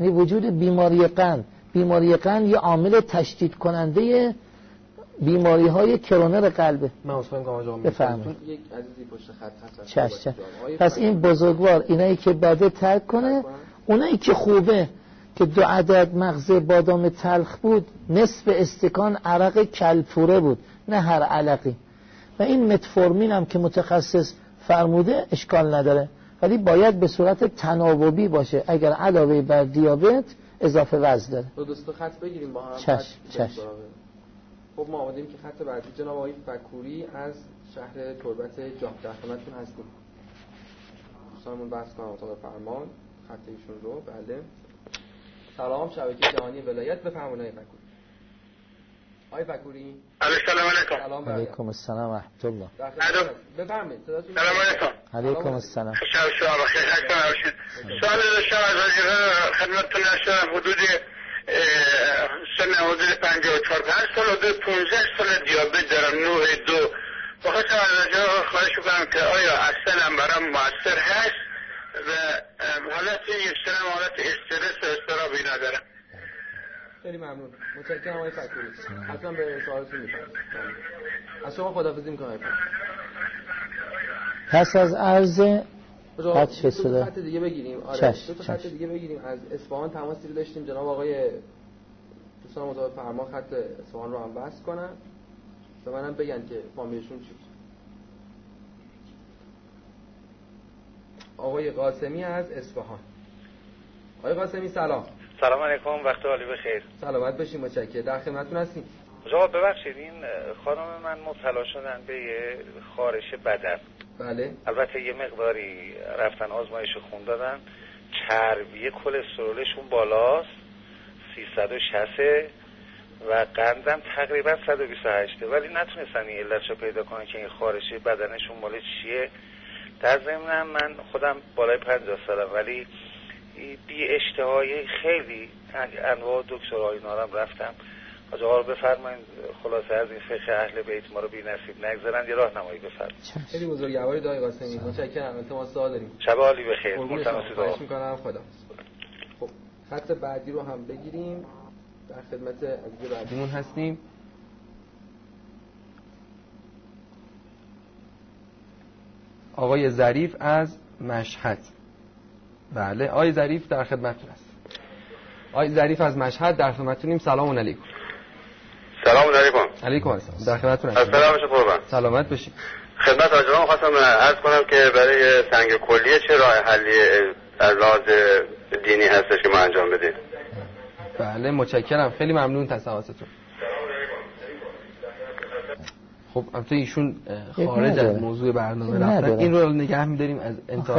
یعنی وجود بیماری قلب. بیماری قلب یه عامل تشدید کننده بیماری های کرونر قلبه. من بفرمایید. یک عزیزی پشت خط هست پس این بزرگوار اینایی که بده ترک کنه. اونایی که خوبه که دو عدد مغز بادام تلخ بود نصف استکان عرق کلپوره بود نه هر علقی. و این متفورمین هم که متخصص فرموده اشکال نداره. ولی باید به صورت تناوبی باشه. اگر علاوه بر دیابت اضافه وزن داره. دو دوست خط بگیریم با هم. چشم چشم. خب ما آمدیم که خط بعدی. جناب آقای فکوری از شهر تربت جام. در خدمتتون هستیم. دوستانمون بحث کنم. اتاق فرمان خط ایشون رو. بله. سلام. شبکه جهانی ولایت. بفرمایید آقای فکوری. آقای فکوری سلام علیکم. سلام علیکم السلام رحمت الله بفرمایید صداتون سلام علیکم. علیکم السلام. شب شما بخیر خسته نباشید. سوال داشتم از خدمتتون هستم. حدود سن حدود 54 5 سال حدود 15 سال دیابت دارم نوع دو. بخواستم از آنجا خواهش کنم که آیا اصلا برام موثر هست؟ و حالت یکسرم حالت استرس و استرابی ندارم. خیلی ممنون. متشکرم آقای فکوری حتما به سوالتون می‌پردازم. از شما خداحافظی می‌کنم. آقای پس از عرض خط شد شده. خط دیگه بگیریم. آره چشم، دو تا خط. دیگه بگیریم. از اصفهان تماسی رو داشتیم. جناب آقای دوستان مطابق فرما خط اصفهان رو هم بس کنن. به منم بگن که فامیلشون چی بود. آقای قاسمی از اصفهان. آقای قاسمی سلام. سلام علیکم وقت عالی بخیر. سلامت باشیم متشکرم. در خدمتتون هستیم. آقا ببخشید این خانم من مبتلا شدن به یه خارش بدن. بله. البته یه مقداری رفتن آزمایش خون دادن. چربی کلسترولشون بالاست 360 و قندم تقریبا 128 ولی نتونستن این علتش رو پیدا کنن که این خارش بدنشون مال چیه. در ضمن من خودم بالای 50 سالم ولی بی اشتهایی خیلی انواع دکترها اینا هم رفتم. از آقا رو بفرمایید خلاصه از این فقه اهل بیت ما رو بی نصیب نگذارن یه راهنمایی بفرمایید خیلی بزرگواری دای قاسمی متشکرم التماس دعا داریم. شب عالی بخیر. متناسب خواهش دعا. می‌کنم. خدا خب خط بعدی رو هم بگیریم. در خدمت عزیز بعدیمون هستیم. آقای ظریف از مشهد. بله. آقای ظریف در خدمتتون هست. آقای ظریف از مشهد در خدمتتونیم. سلام علیکم. سلام علیکم. علیکم السلام. در خدمتتون هستیم. السلام علیکم قربان. سلامت باشید. خدمت آجرام خواستم عرض کنم که برای سنگ کلیه چه راه حلی از لحاظ دینی هستش که ما انجام بدید بله متشکرم. خیلی ممنون تصواتتون خب البته ایشون خارج از. موضوع برنامه. رفتن. این رو نگه می‌داریم. از انتها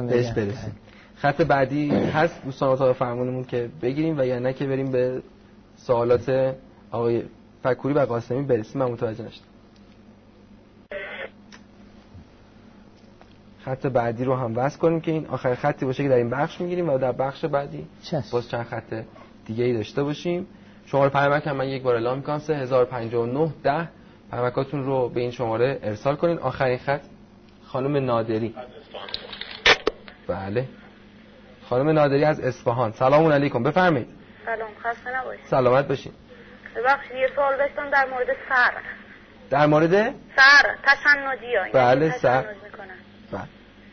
بهش برسیم. خط بعدی هست. دوستان اتاق فرمانمون که بگیریم و یا نه که بریم به سوالات آقای فکوری و قاسمی برسیم. من متوجه نشدم. خط بعدی رو هم وصل کنیم که این آخر خطی باشه که در این بخش می‌گیریم و در بخش بعدی چشم. باز چند خط دیگه ای داشته باشیم. شماره پیامک هم من یک بار اعلام می‌کنم. 3059 10 پیامکاتون رو به این شماره ارسال کنین. آخرین خط خانم نادری. بله. خانم نادری از اصفهان. سلام علیکم. بفرمایید. سلام. خسته نباشید. سلامت باشین. ببخشید یه سوال داشتم در مورد سر. در مورد؟ سر. تشنجی ها. بله، سر. بله.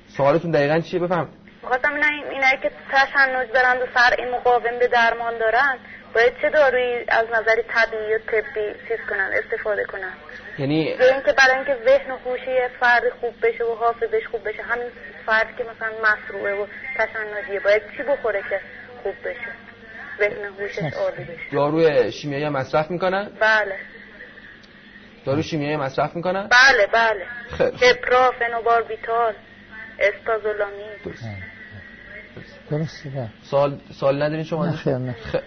سوالتون دقیقا چیه؟ بفرمایید. می‌خواستم ببینم اینایی که تشنج دارن و سر این مقاوم به درمان دارن باید چه دارویی از نظر طبیعی و طبی چیز کنن استفاده کنن؟ یعنی اینکه برای اینکه ذهن و هوش یه فرد خوب بشه و حافظش خوب بشه همین فرد که مثلا مصروعه و تشنجیه باید چی بخوره که خوب بشه؟ هوشش عالی بشه. داروی شیمیایی هم مصرف می‌کنن؟ بله. دارو شیمیایی مصرف می‌کنن؟ بله بله. خیلی. هپرا فنوباربیتال استازولامین. درسته بله. سوال سوال ندارین شما؟ نه؟ خیر، نه. خیلی.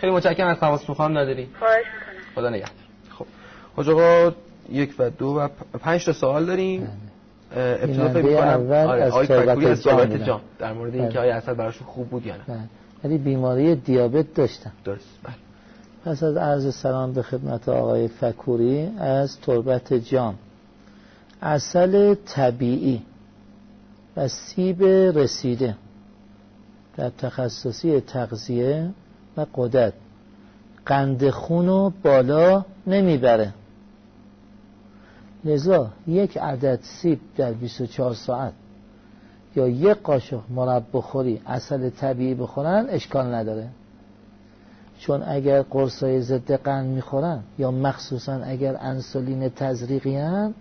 خیلی متشکرم از تماستون خانم نداری خواهش می‌کنم. خدا نگهدار. خب. حاج آقا یک و دو و پنج تا سوال داریم. اه، ابتدا فکر می‌کنم اول آره از بودن. جان در مورد اینکه. آیا اصلا براشون خوب بود یا نه. بله. ولی بیماری دیابت داشتم درست. بله. پس از عرض سلام به خدمت آقای فکوری از تربت جام اصل طبیعی و سیب رسیده در تخصصی تغذیه و قدرت. قند خون رو بالا نمی‌بره. لذا یک عدد سیب در 24 ساعت یا یک قاشق مرب بخوری اصل طبیعی بخورن اشکال نداره. چون اگر قرصای ضد قند می‌خورن یا مخصوصا اگر انسولین تزریقی هم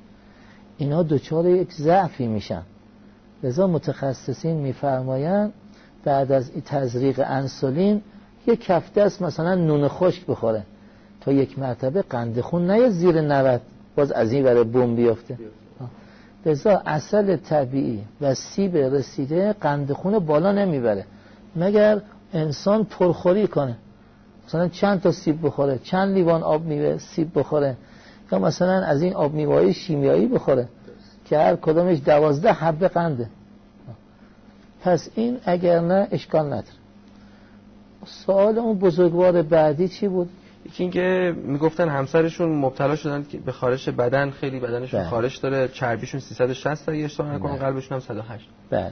اینا دچار یک ضعفی میشن. لذا متخصصین میفرمایند بعد از تزریق انسولین یک کف دست مثلا نون خشک بخوره تا یک مرتبه قند خون نه زیر 90 باز از این برای بوم بیفته. لذا اصل طبیعی و سیب رسیده قند خون بالا نمی‌بره. مگر انسان پرخوری کنه. مثلا چند تا سیب بخوره چند لیوان آب میوه سیب بخوره. یا مثلا از این آب میوه شیمیایی بخوره که هر کدامش دوازده حبه قنده. پس این اگر نه اشکال نداره. سوال اون بزرگوار بعدی چی بود؟ اینکه می‌گفتن همسرشون مبتلا شدن که به خارش بدن خیلی بدنشون بله. خارش داره چربیشون 360 تا اشتباه نکنم بله. قلبشون هم 108 بله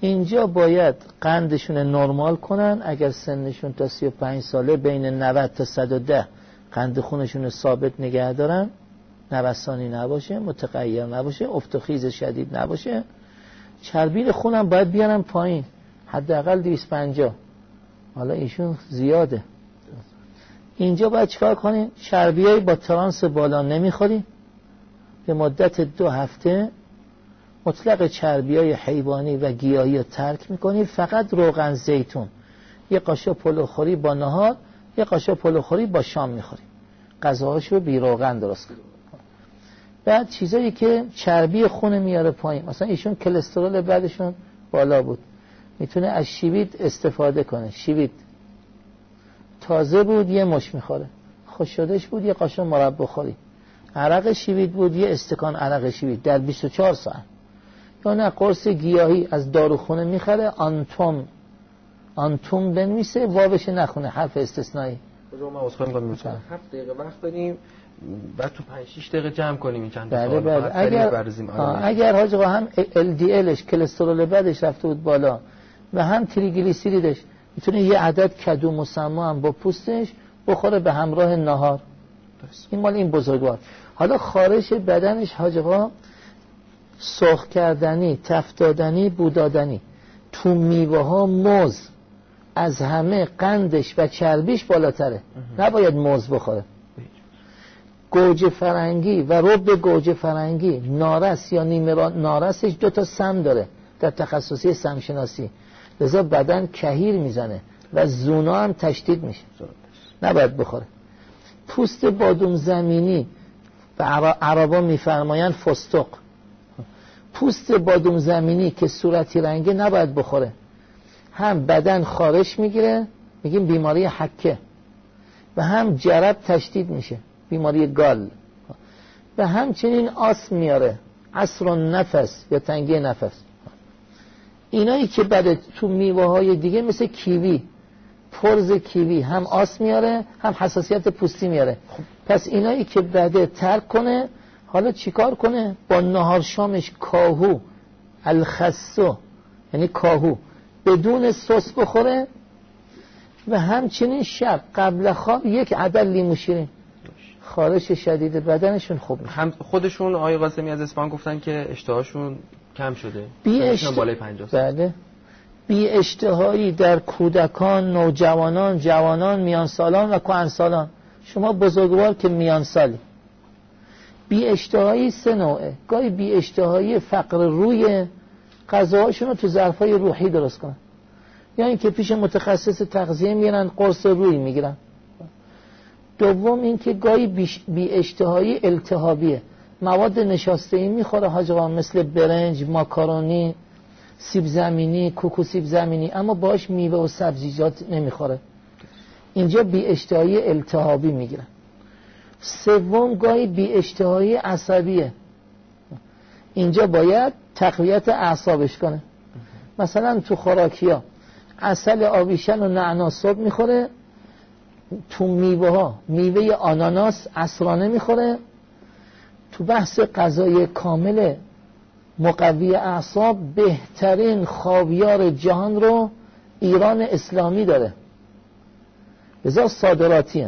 اینجا باید قندشون نرمال کنن اگر سنشون تا 35 ساله بین 90 تا 110 قند خونشون ثابت نگه دارن نوسانی نباشه متغیر نباشه افتخیز شدید نباشه چربی خونم باید بیارن پایین حداقل 250 حالا ایشون زیاده اینجا باید چکار کنیم؟ چربیایی با ترانس بالا نمی‌خوریم. به مدت دو هفته مطلق چربی های حیوانی و گیاهی رو ترک می‌کنی فقط روغن زیتون. یه قاشق پلوخوری با نهار یه قاشق پلوخوری با شام می‌خوری غذاهاش بی روغن درست کن بعد چیزایی که چربی خون میاره پایین. مثلا ایشون کلسترول بعدشون بالا بود. می‌تونه از شیوید استفاده کنه. شیوید تازه بود یه مش می‌خوره. خوش شدش بود یه قاشق مربع خوری. عرق شیوید بود یه استکان عرق شیوید در 24 ساعت. یا نه قرص گیاهی از داروخونه می‌خره آنتوم. آنتوم بنویسه وابش نخونه حرف استثنایی. رو اصخایی می‌کنم هفت دقیقه وقت داریم بعد تو 5 6 دقیقه جمع کنیم این چند بله بله. اگر اگر حاج هم LDLش کلسترول بدش رفته بود بالا و هم تریگلیسیریدش می‌تونه یه عدد کدو مسما هم با پوستش بخوره به همراه نهار. این مال این بزرگوار. حالا خارش بدنش حاج سرخ کردنی تفتادنی بودادنی تو میوه ها موز. از همه قندش و چربیش بالاتره. نباید موز بخوره. گوجه فرنگی و رب گوجه فرنگی نارس یا نیمه نارسش دو تا سم داره در تخصصی سمشناسی. لذا بدن کهیر می‌زنه و زونا هم تشدید میشه. نباید بخوره. پوست بادوم زمینی و عربا میفرمایند فستق. پوست بادوم زمینی که صورتی رنگه نباید بخوره. هم بدن خارش می‌گیره میگیم بیماری حکه. و هم جرب تشدید میشه بیماری گال. و همچنین آس میاره. عصر و نفس یا تنگی نفس. اینایی که بعد تو میوه های دیگه مثل کیوی پرز کیوی هم آس میاره هم حساسیت پوستی میاره. پس اینایی که بعد ترک کنه حالا چیکار کنه؟ با نهار شامش کاهو الخصو یعنی کاهو بدون سس بخوره و همچنین شب قبل خواب یک عدد لیمو شیرین خارش شدید بدنشون خوب هم خودشون آقای قاسمی از اسپان گفتن که اشتهاشون کم شده. بی اشت... بالای 50 بله. بی اشتهایی در کودکان نوجوانان جوانان میان سالان و کهن سالان شما بزرگوار که میان سالی بی اشتهایی سه نوعه. گاهی بی اشتهایی فقر روی غذاهاشون رو تو ظرفای روحی درست کنن. یا اینکه پیش متخصص تغذیه میرن قرص روی می‌گیرن. دوم اینکه گاهی بی اشتهایی التهابیه. مواد نشاسته ای می‌خوره حاجقا مثل برنج ماکارونی سیب زمینی کوکو سیب زمینی اما باش میوه و سبزیجات نمی‌خوره. اینجا بی اشتهایی التهابی می‌گیرن سوم گاهی بی اشتهایی عصبیه. اینجا باید تقویت اعصابش کنه. مثلا تو خوراکی ها اصل آویشن و نعنا صبح می‌خوره. تو میوه ها میوه آناناس اصرانه می‌خوره. تو بحث غذای کامل مقوی اعصاب بهترین خاویار جهان رو ایران اسلامی داره. بذار صادراتی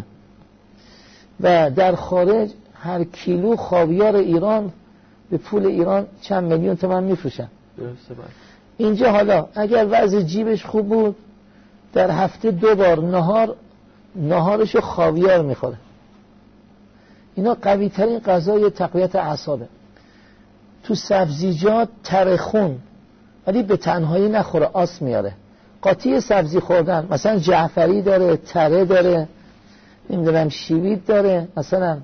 و در خارج هر کیلو خاویار ایران به پول ایران چند میلیون تومن میفروشن. اینجا حالا اگر وضع جیبش خوب بود در هفته دو بار نهار نهارشو خاویار می‌خوره. اینا قوی ترین غذای تقویت اعصابه. تو سبزیجات ترخون ولی به تنهایی نخوره آس میاره. قاطی سبزی خوردن مثلا جعفری داره تره داره نمی‌دونم شیوید داره مثلا.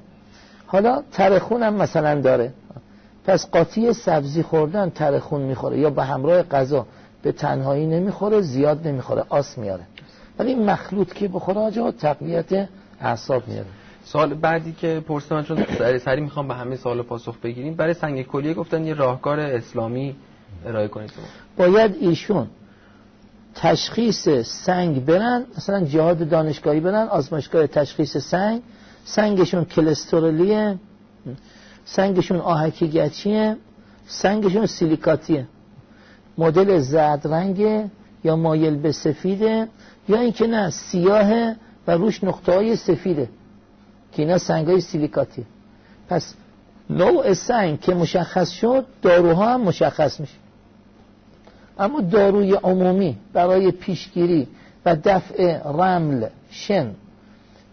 حالا ترخون هم مثلا داره. پس قاطی سبزی خوردن ترخون می‌خوره یا به همراه غذا. به تنهایی نمی‌خوره زیاد نمی‌خوره آس میاره. ولی مخلوط که بخوره آجا تقویت اعصاب میاره. سال بعدی که پرسیدم چون سری سری می‌خوام به همه سوال پاسخ بگیریم. برای سنگ کلیه گفتن یه راهکار اسلامی ارائه کنید. باید ایشون تشخیص سنگ برن مثلا جهاد دانشگاهی برن آزمایشگاه تشخیص سنگ سنگشون کلسترولیه سنگشون آهکی گچیه سنگشون سیلیکاتیه. مدل زرد رنگه یا مایل به سفیده یا اینکه نه سیاه و روش نقطه های سفیده. که اینا سنگ های سیلیکاتیه پس نوع سنگ که مشخص شد داروها هم مشخص میشه. اما داروی عمومی برای پیشگیری و دفع رمل شن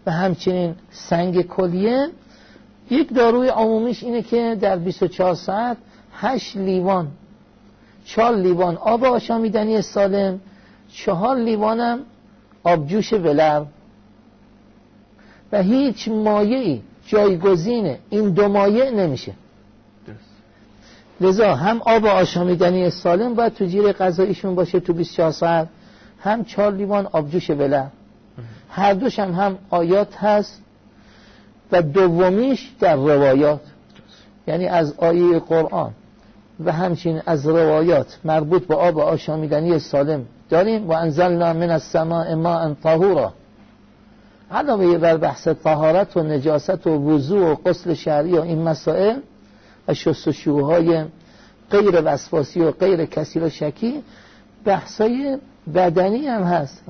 و همچنین سنگ کلیه یک داروی عمومیش اینه که در 24 ساعت 8 لیوان 4 لیوان آب آشامیدنی سالم چهار لیوانم آبجوش ولر و هیچ مایعی جایگزین این دو مایع نمیشه. لذا هم آب آشامیدنی سالم باید تو جیر غذاییشون باشه تو 24 ساعت هم چهار لیوان آبجوش بله. هر دوش هم هم آیات هست و دومیش در روایات. یعنی از آیه قرآن و همچنین از روایات مربوط به آب آشامیدنی سالم داریم. و انزلنا من السماء ماء طهورا. علاوه بر بحث طهارت و نجاست و وضوع و غسل شهری و این مسائل و شستشوهای غیر وسواسی و غیر کثیر و شکی بحثای بدنی هم هست.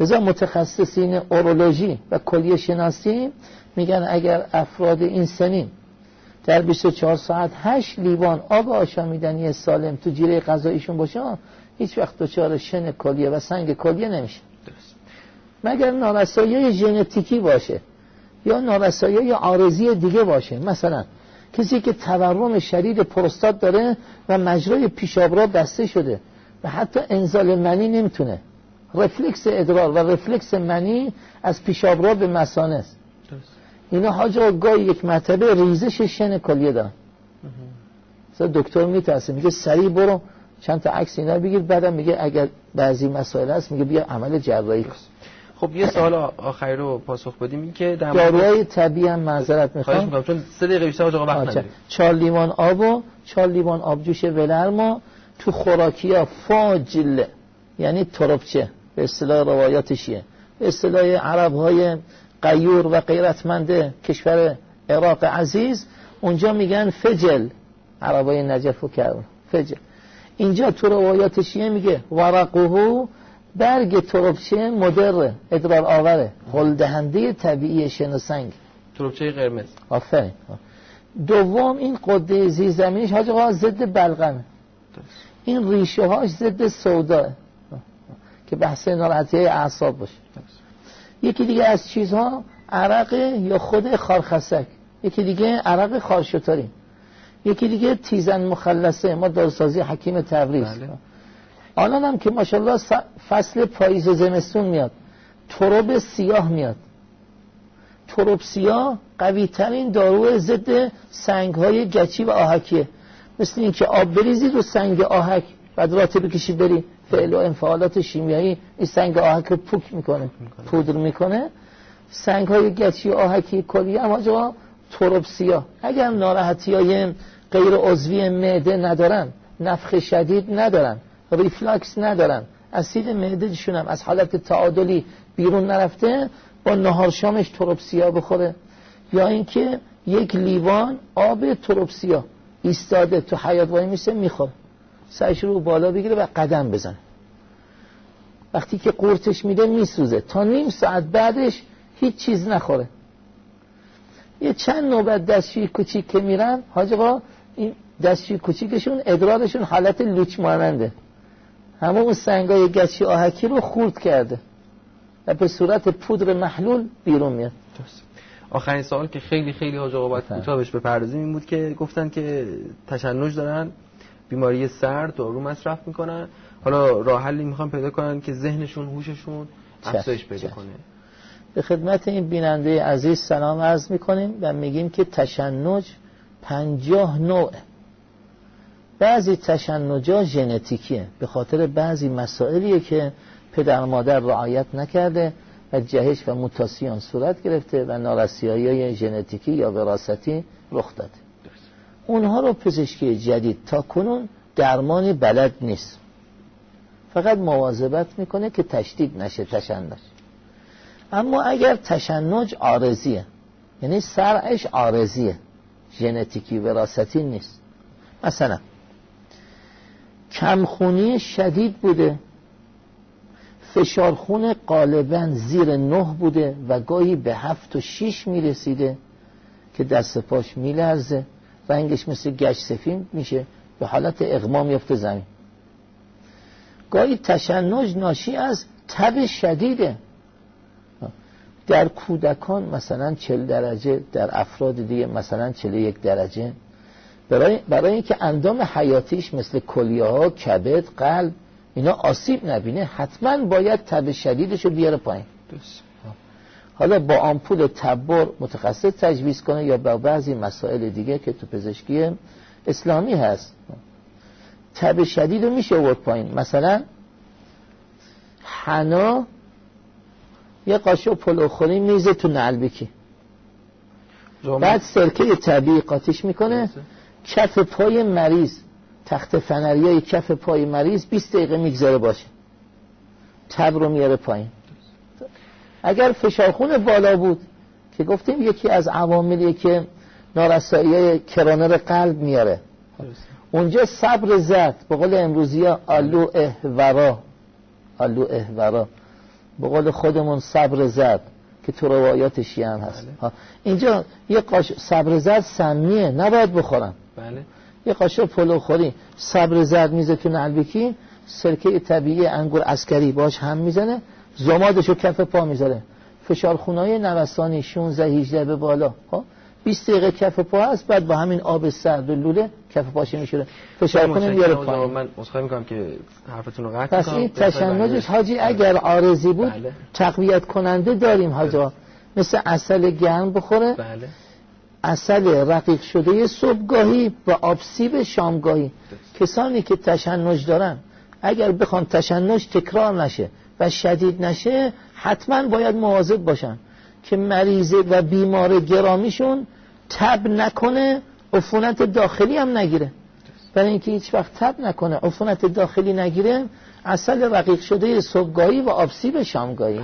لذا متخصصین اورولوژی و کلیه شناسی میگن اگر افراد این سنین در 24 ساعت 8 لیوان آب آشامیدنی سالم تو جیره غذاییشون باشه هیچ وقت دچار شن کلیه و سنگ کلیه نمیشه مگر نارسایی ژنتیکی باشه یا نارسایی عارضی دیگه باشه؟ مثلا کسی که تورم شدید پروستات داره و مجرای پیشاب را بسته شده و حتی انزال منی نمی‌تونه. رفلکس ادرار و رفلکس منی از پیشاب را به مسانه است. اینا حاجا گاهی یک مرتبه ریزش شن کلیه دارن. دکتر میترسه میگه سریع برو چند تا عکس اینا بگیر بعدم میگه اگر بعضی مسائل هست میگه بیا عمل جراحی کن. خب یه سوال آخری رو پاسخ بدیم. این که در داروهای طبیعی هم معذرت می‌خوام. می‌کنم چون سه دقیقه بیشتر آقا وقت نداریم. چهار لیوان آب و چهار لیوان آبجوش ولرما تو خوراکی ها فاجل یعنی تربچه به اصطلاح روایاتشیه. به اصطلاح عرب های قیور و غیرتمند کشور عراق عزیز اونجا میگن فجل. عربای نجف و کرم فجل. اینجا تو روایاتشیه میگه ورقه برگ تربچه مدر ادرار آوره. دهنده طبیعی شن و سنگ. تربچه قرمز. آفرین. دوم این قده زیر زمینش حاج ضد بلغمه این ریشه هاش ضد سوداه که بحث ناراحتی اعصاب باشه. یکی دیگه از چیزها عرق یا خود خارخسک. یکی دیگه عرق خارشتاری. یکی دیگه تیزن مخلصه. ما دارسازی حکیم تبریز. بله. الان هم که ماشاءالله فصل پاییز و زمستون میاد. تروب سیاه میاد. تروب سیاه قوی ترین دارو ضد سنگ های گچی و آهکیه. مثل این که آب بریزی رو سنگ آهک بعد راته بکشی بری فعل و انفعالات شیمیایی این سنگ آهک رو پوک می‌کنه پودر می‌کنه. سنگ های گچی و آهکی کلی. هم آجا تروب سیاه. اگر ناراحتی های غیر عضوی معده ندارن نفخ شدید ندارن. ریفلاکس ندارن. اسید معدهشون هم از حالت تعادلی بیرون نرفته با نهار شامش تروپسیا بخوره. یا اینکه یک لیوان آب تروپسیا ایستاده تو حیات وای میشه می‌خوره. سعیش رو بالا بگیره و قدم بزنه. وقتی که قورتش میده میسوزه. تا نیم ساعت بعدش هیچ چیز نخوره. یه چند نوبت دستشوی کوچیک که میرن حاج این دستشوی کوچیکشون ادرارشون حالت لوچ ماننده. همه اون سنگای گچی آهکی رو خورد کرده. و به صورت پودر محلول بیرون میاد. آخرین سوال که خیلی خیلی حاج آقا باید کوتاه بهش بپردازیم این بود که گفتن که تشنج دارن بیماری سر دارو مصرف می‌کنن. حالا راه حلی می‌خوان پیدا کنن که ذهنشون هوششون افزایش پیدا کنه. به خدمت این بیننده عزیز سلام عرض می‌کنیم و میگیم که تشنج پنجاه نوع. بعضی تشنجا ژنتیکیه. به خاطر بعضی مسائلیه که پدر مادر رعایت نکرده و جهش و موتاسیون صورت گرفته و نارسیایی های ژنتیکی یا وراثتی رخ داده. اونها رو پزشکی جدید تا کنون درمانی بلد نیست. فقط مواظبت می‌کنه که تشدید نشه تشنج اما اگر تشنج آرزیه یعنی سرعش آرزیه ژنتیکی وراثتی نیست. مثلا کمخونی شدید بوده. فشارخون غالبا زیر نه بوده و گاهی به هفت و شیش می‌رسیده که دست پاش میلرزه. رنگش مثل گشت سفید میشه. به حالت اغمام میفته زمین. گاهی تشنج ناشی از تب شدیده. در کودکان مثلا چل درجه در افراد دیگه مثلا چل یک درجه. برای, برای اینکه اندام حیاتیش مثل کلیه ها کبد قلب اینا آسیب نبینه حتما باید تب شدیدش رو بیاره پایین. حالا با آمپول تبر متخصص تجویز کنه یا با بعضی مسائل دیگه که تو پزشکی اسلامی هست. تب شدید رو میشه ورد پایین. مثلا حنا یه قاشق پلوخوری میزه تو نلبکی بعد سرکه طبیعی قاتیش می‌کنه. کف پای مریض تخت فنریای کف پای مریض 20 دقیقه می‌گذاره باشه. تب رو میاره پایین. اگر فشارخون بالا بود که گفتیم یکی از عواملی که نارسایی کرانر قلب میاره. اونجا صبر زرد. به قول امروزی ها آلوئه ورا. آلوئه ورا. به قول خودمون صبر زرد که تو روایات شیعه هم هست. بله. اینجا یه قاش صبر زرد سمیه. نباید بخورن بله. یه قاشق پلو خوری صبر زرد میریزه تو نلبکی سرکه طبیعی انگور عسگری باش هم می‌زنه زمادشو کف پا می‌ذاره. فشار خونای نوستانی 16 18 به بالا. خب 20 دقیقه کف پا هست بعد با همین آب سرد و لوله کف پاش میشه فشار کنه میاره پایین. من عذرخواهی می‌کنم که حرفتون رو قطع پس این تشنجش حاجی اگر عارضی بود بله. تقویت کننده داریم حاجا مثل اصل گرم بخوره. بله. اصل رقیق شده صبحگاهی و آبسیب شامگاهی. کسانی که تشنج دارن اگر بخوان تشنج تکرار نشه و شدید نشه حتما باید مواظب باشن که مریضه و بیمار گرامیشون تب نکنه عفونت داخلی هم نگیره. برای اینکه هیچ وقت تب نکنه عفونت داخلی نگیره اصل رقیق شده صبحگاهی و آبسیب شامگاهی.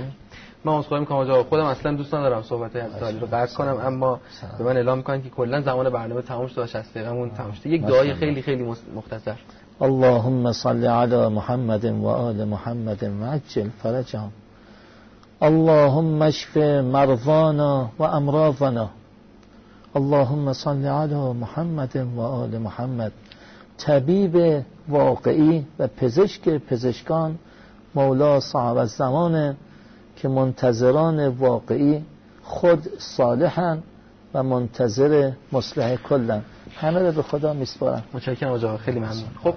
من خواهیم کنم خودم اصلا دوست ندارم صحبت های رو قطع کنم اما به من اعلام کنم که کلا زمان برنامه تموم شد و 60 دقیقه‌مون تموم شد یک دعای خیلی خیلی مختصر. اللهم صل على محمد و آل محمد. وعجل فرجهم اللهم اشف مرضانا و امراضنا اللهم صل على محمد و آل محمد. طبیب واقعی و پزشک پزشکان مولا صاحب الزمان که منتظران واقعی خود صالحن و منتظر مصلح کلن. همه رو به خدا میسپارم. متشکرم آقا خیلی ممنون. خب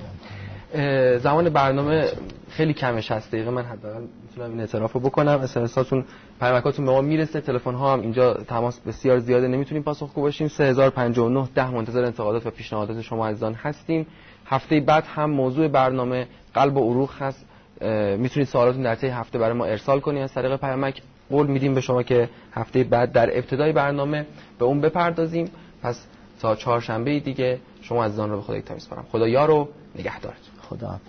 زمان برنامه خیلی کمش هست. دقیقه من حداقل می‌تونم این اعتراف رو بکنم. اسمساتون پیامکاتون به ما می‌رسه. تلفن ها هم اینجا تماس بسیار زیاده. نمی‌تونیم پاسخگو باشیم. 3059 ده منتظر انتقادات و پیشنهادات شما عزیزان هستیم. هفته بعد هم موضوع برنامه قلب و عروق هست. می‌تونید سوالاتون در طی هفته برای ما ارسال کنید. از طریق پیامک قول میدیم به شما که هفته بعد در ابتدای برنامه به اون بپردازیم. پس تا چهارشنبه دیگه شما عزیزان رو به خدا میسپارم خدا یارو نگهدارتون. خدا حافظ